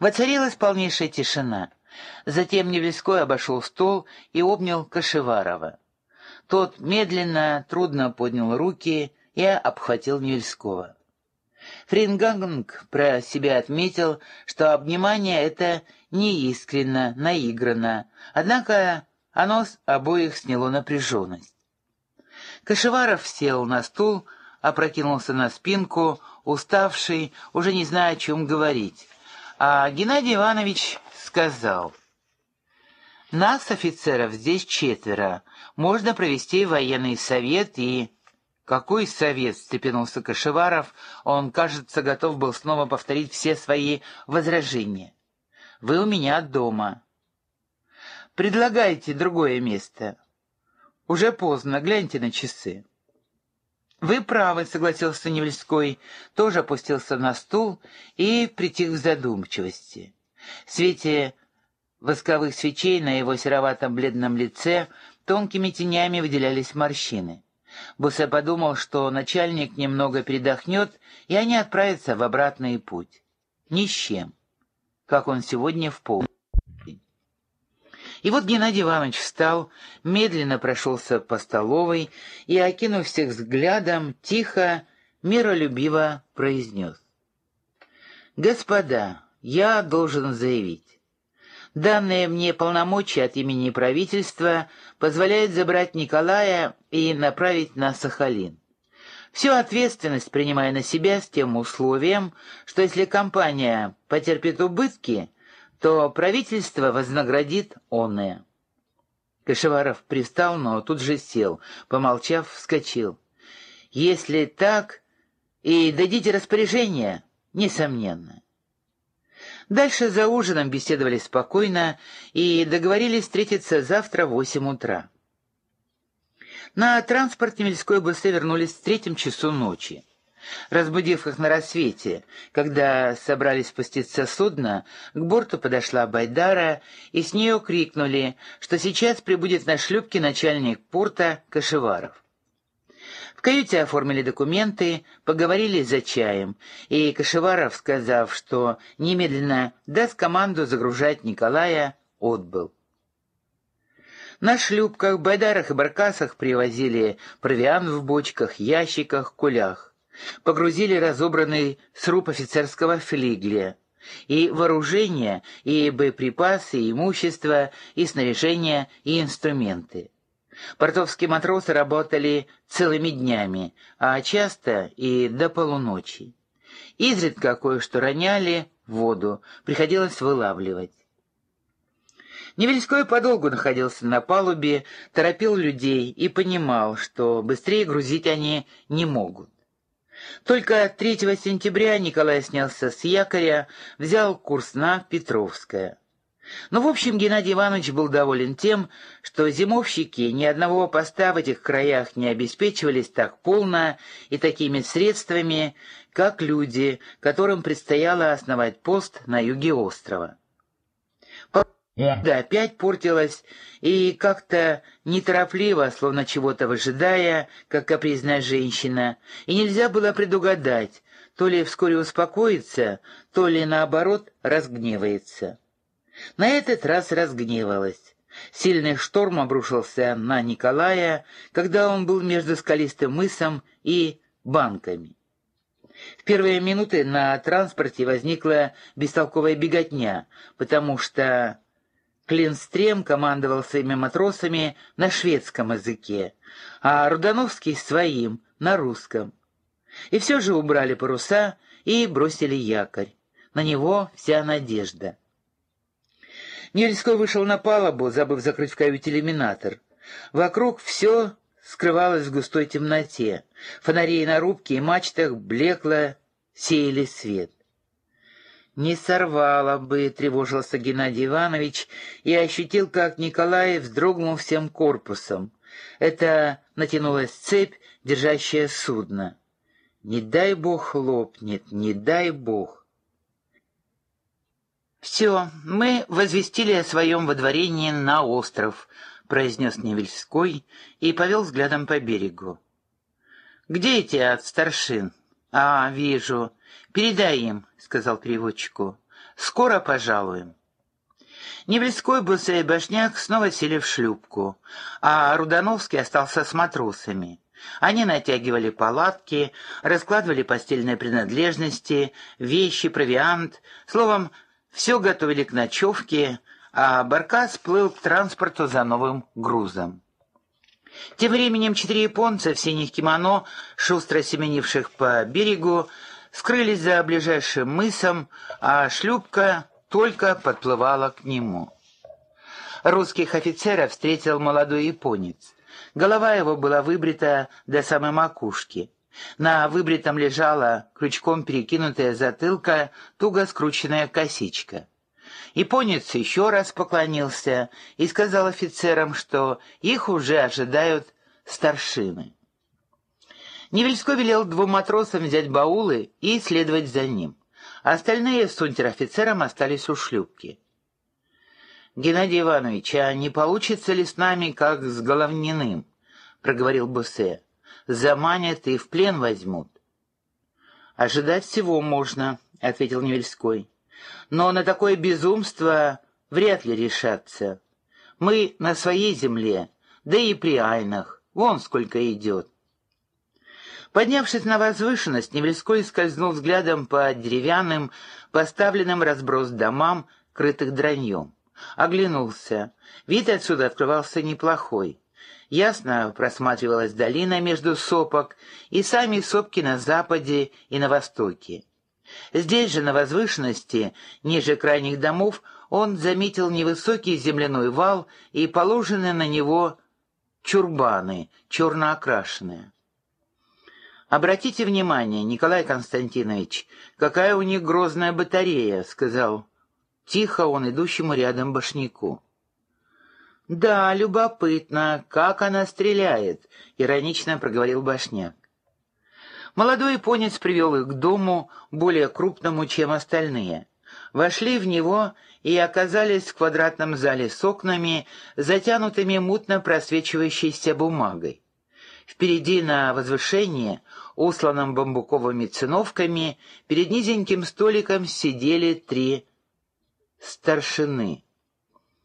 Воцарилась полнейшая тишина. Затем Невельской обошел стол и обнял Кашеварова. Тот медленно, трудно поднял руки и обхватил Невельского. Фринганг про себя отметил, что обнимание это неискренно, наигранно, однако оно с обоих сняло напряженность. Кашеваров сел на стул, опрокинулся на спинку, уставший, уже не зная, о чем говорить. А Геннадий Иванович сказал, «Нас, офицеров, здесь четверо. Можно провести военный совет и...» «Какой совет?» — встрепенулся Кашеваров. Он, кажется, готов был снова повторить все свои возражения. «Вы у меня дома». «Предлагайте другое место». «Уже поздно, гляньте на часы». «Вы правы», — согласился Невельской, тоже опустился на стул и притих в задумчивости. В свете восковых свечей на его сероватом бледном лице тонкими тенями выделялись морщины. Бусе подумал, что начальник немного передохнет, и они отправятся в обратный путь. Ни с чем, как он сегодня в полдень. И вот Геннадий Иванович встал, медленно прошелся по столовой и, окинув всех взглядом, тихо, миролюбиво произнес. «Господа, я должен заявить, Данные мне полномочия от имени правительства позволяют забрать Николая и направить на Сахалин. Всю ответственность принимая на себя с тем условием, что если компания потерпит убытки, то правительство вознаградит онное. Кашеваров пристал, но тут же сел, помолчав, вскочил. «Если так, и дадите распоряжение, несомненно». Дальше за ужином беседовали спокойно и договорились встретиться завтра в восемь утра. На транспорте Мельской Боссе вернулись в третьем часу ночи. Разбудив их на рассвете, когда собрались спуститься судно, к борту подошла Байдара, и с нее крикнули, что сейчас прибудет на шлюпке начальник порта Кашеваров. В каюте оформили документы, поговорили за чаем, и Кашеваров, сказав, что немедленно даст команду загружать Николая, отбыл. На шлюпках, байдарах и баркасах привозили провиант в бочках, ящиках, кулях. Погрузили разобранный сруб офицерского флигля. И вооружение, и боеприпасы, и имущество, и снаряжение, и инструменты. Портовские матросы работали целыми днями, а часто и до полуночи. Изредка кое-что роняли в воду, приходилось вылавливать. Невельской подолгу находился на палубе, торопил людей и понимал, что быстрее грузить они не могут. Только 3 сентября Николай снялся с якоря, взял курс на Петровское. Но, в общем, Геннадий Иванович был доволен тем, что зимовщики ни одного поста в этих краях не обеспечивались так полно и такими средствами, как люди, которым предстояло основать пост на юге острова. Да, опять портилась, и как-то неторопливо, словно чего-то выжидая, как капризная женщина, и нельзя было предугадать, то ли вскоре успокоится, то ли, наоборот, разгневается. На этот раз разгневалась. Сильный шторм обрушился на Николая, когда он был между скалистым мысом и банками. В первые минуты на транспорте возникла бестолковая беготня, потому что Клинстрем командовал своими матросами на шведском языке, а Рудановский — своим, на русском. И все же убрали паруса и бросили якорь. На него вся надежда. Нельской вышел на палубу, забыв закрыть в каюте иллюминатор. Вокруг все скрывалось в густой темноте. Фонари на рубке и мачтах блекло сеяли свет. «Не сорвало бы», — тревожился Геннадий Иванович и ощутил, как Николай вздрогнул всем корпусом. Это натянулась цепь, держащая судно. «Не дай бог лопнет, не дай бог». «Все, мы возвестили о своем водворении на остров», — произнес Невельской и повел взглядом по берегу. «Где эти от старшин?» «А, вижу. Передай им», — сказал переводчику. Скоро пожалуем. Невельской, Бусе и Башняк снова сели в шлюпку, а Рудановский остался с матросами. Они натягивали палатки, раскладывали постельные принадлежности, вещи, провиант, словом, все готовили к ночевке, а Баркас плыл к транспорту за новым грузом. Тем временем четыре японца в синих кимоно, шустро семенивших по берегу, скрылись за ближайшим мысом, а шлюпка только подплывала к нему. Русских офицеров встретил молодой японец. Голова его была выбрита до самой макушки. На выбритом лежала крючком перекинутая затылка туго скрученная косичка. Японец еще раз поклонился и сказал офицерам, что их уже ожидают старшины. Невельской велел двум матросам взять баулы и следовать за ним. Остальные с унтер-офицером остались у шлюпки. «Геннадий Иванович, а не получится ли с нами, как с Головниным?» — проговорил Буссе. «Заманят и в плен возьмут». «Ожидать всего можно», — ответил Невельской. «Но на такое безумство вряд ли решаться. Мы на своей земле, да и при Айнах, вон сколько идет». Поднявшись на возвышенность, Невельской скользнул взглядом по деревянным, поставленным разброс домам, крытых драньем. Оглянулся. Вид отсюда открывался неплохой. Ясно просматривалась долина между сопок и сами сопки на западе и на востоке. Здесь же, на возвышенности, ниже крайних домов, он заметил невысокий земляной вал и положенные на него чурбаны, черно окрашенные. «Обратите внимание, Николай Константинович, какая у них грозная батарея», — сказал тихо он идущему рядом башняку. «Да, любопытно, как она стреляет», — иронично проговорил башняк. Молодой японец привел их к дому, более крупному, чем остальные. Вошли в него и оказались в квадратном зале с окнами, затянутыми мутно просвечивающейся бумагой. Впереди на возвышении, усланном бамбуковыми циновками, перед низеньким столиком сидели три старшины.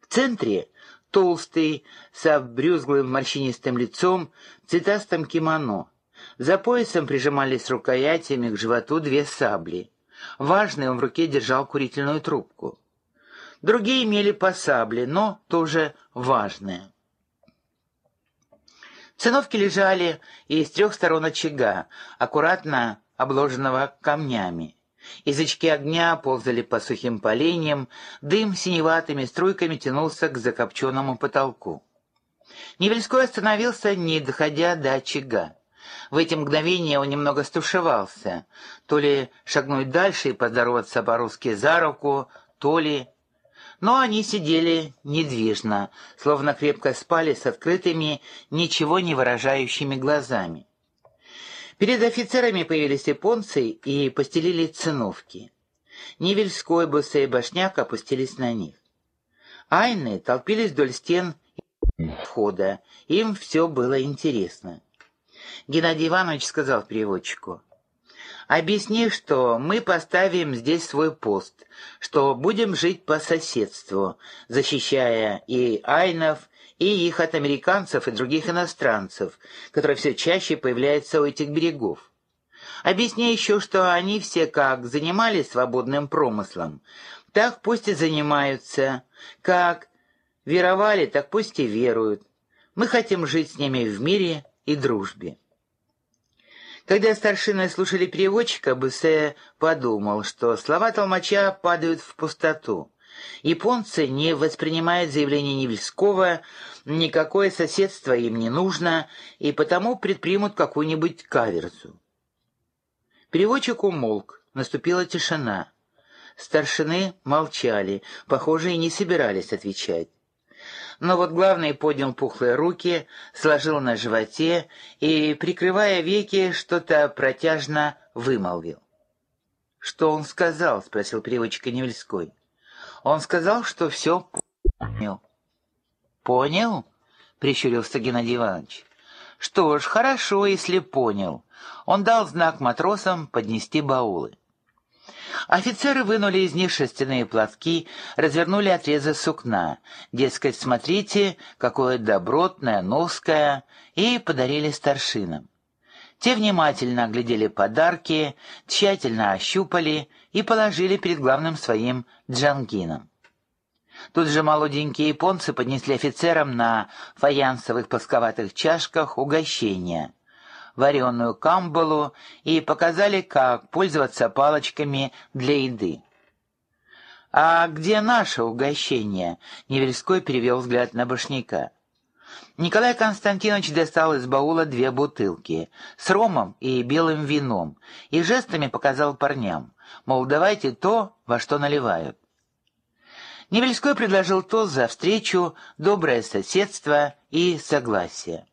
В центре толстый, с обрюзглым морщинистым лицом, цветастым кимоно. За поясом прижимались рукоятями к животу две сабли. Важный он в руке держал курительную трубку. Другие имели по сабле, но тоже важные. Циновки лежали и с трех сторон очага, аккуратно обложенного камнями. Язычки огня ползали по сухим поленьям, дым синеватыми струйками тянулся к закопченному потолку. Невельской остановился, не доходя до очага. В эти мгновения он немного стушевался, то ли шагнуть дальше и поздороваться по-русски за руку, то ли но они сидели недвижно, словно крепко спали с открытыми, ничего не выражающими глазами. Перед офицерами появились японцы и постелили циновки. Невельской, Бусе и Башняк опустились на них. Айны толпились вдоль стен входа, им все было интересно. Геннадий Иванович сказал переводчику, Объясни, что мы поставим здесь свой пост, что будем жить по соседству, защищая и айнов, и их от американцев и других иностранцев, которые все чаще появляются у этих берегов. Объясни еще, что они все как занимались свободным промыслом, так пусть и занимаются, как веровали, так пусть и веруют. Мы хотим жить с ними в мире и дружбе. Когда старшины слушали переводчика, Бессе подумал, что слова толмача падают в пустоту. Японцы не воспринимают заявление Невельского, никакое соседство им не нужно, и потому предпримут какую-нибудь каверзу. Переводчик умолк, наступила тишина. Старшины молчали, похоже, и не собирались отвечать. Но вот главный поднял пухлые руки, сложил на животе и, прикрывая веки, что-то протяжно вымолвил. «Что он сказал?» — спросил переводчик Невельской. «Он сказал, что все понял». «Понял?» — прищурился Геннадий Иванович. «Что ж, хорошо, если понял». Он дал знак матросам поднести баулы. Офицеры вынули из них шерстяные платки, развернули отрезы сукна, дескать, смотрите, какое добротное, ноское, и подарили старшинам. Те внимательно оглядели подарки, тщательно ощупали и положили перед главным своим Джангином. Тут же молоденькие японцы поднесли офицерам на фаянсовых плосковатых чашках угощения, вареную камбалу и показали, как пользоваться палочками для еды. «А где наше угощение?» — Невельской перевел взгляд на Башняка. Николай Константинович достал из баула две бутылки с ромом и белым вином и жестами показал парням, мол, давайте то, во что наливают. Невельской предложил тост за встречу, доброе соседство и согласие.